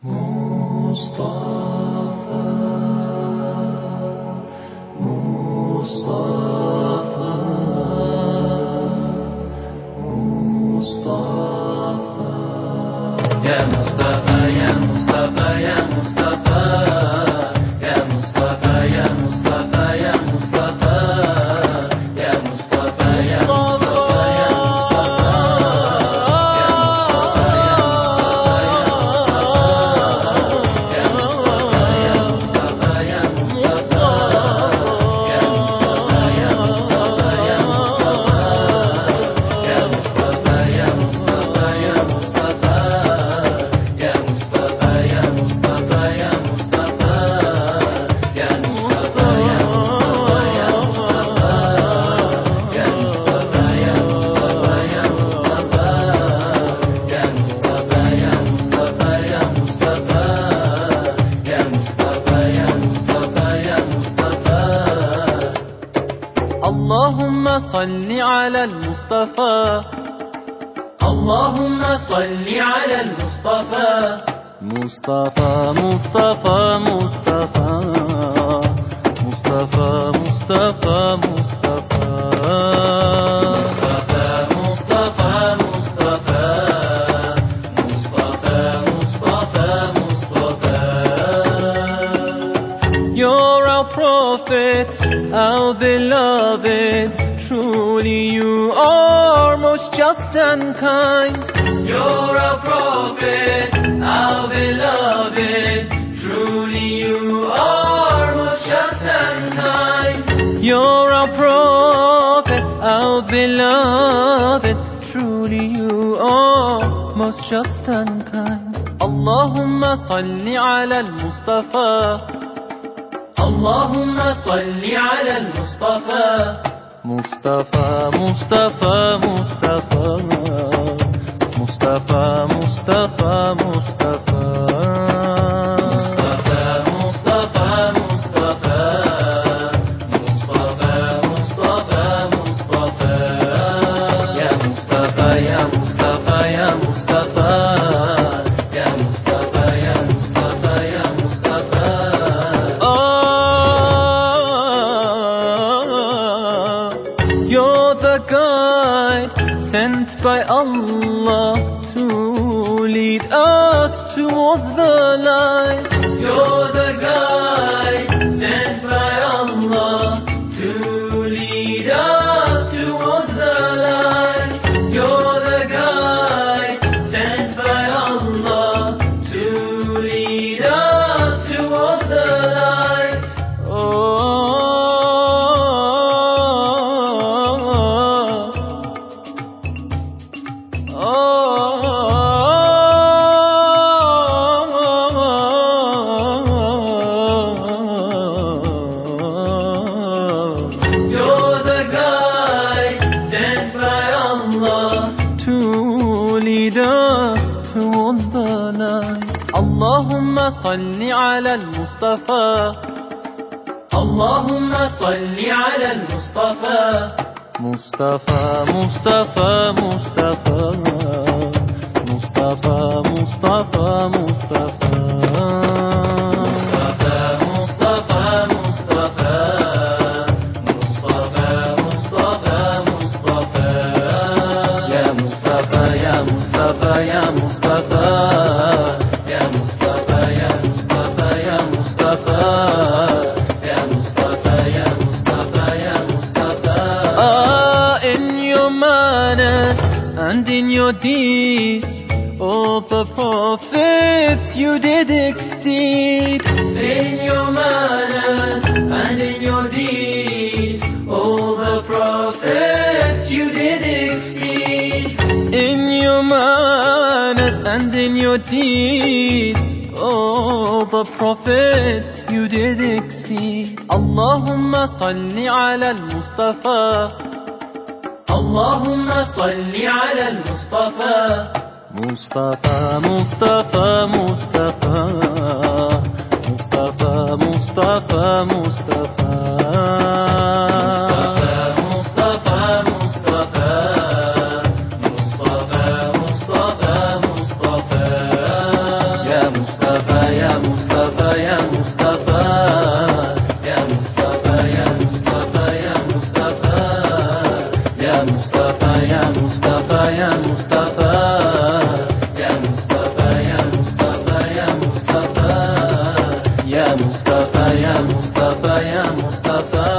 Mustafa, Mustafa, Mustafa, Ya Mustafa, Ya Mustafa. صل على المصطفى. اللهم صل على المصطفى. مصطفى مصطفى مصطفى. مصطفى مصطفى مصطفى. You're our prophet, our beloved. Truly you are most just and kind. You're a prophet, our beloved. Truly you are most just and kind. You're our prophet, our beloved. Truly you are most just and kind. اللهم صل على المصطفى اللهم صل على المصطفى Mustafa, Mustafa, Mustafa, Mustafa, Mustafa, Mustafa. Guide sent by Allah to lead us towards the light. You're the guide sent by Allah to lead us towards the light. You're the guide sent by Allah to lead us dust towards اللهم صل على المصطفى اللهم صل على المصطفى مصطفى مصطفى مصطفى مصطفى مصطفى مصطفى, مصطفى مصطفى يا مصطفى يا مصطفى يا مصطفى يا مصطفى يا مصطفى يا مصطفى يا مصطفى Ah, in your manners and in your deeds, all the prophets you did exceed. In your manners in your deeds. Oh, the prophets you did exceed. Allahumma salli ala al-Mustafa. Allahumma salli ala al-Mustafa. Mustafa, Mustafa, Mustafa. Mustafa, Mustafa, Mustafa. Mustafa, ya Mustafa, ya Mustafa, ya Mustafa, ya Mustafa, ya Mustafa.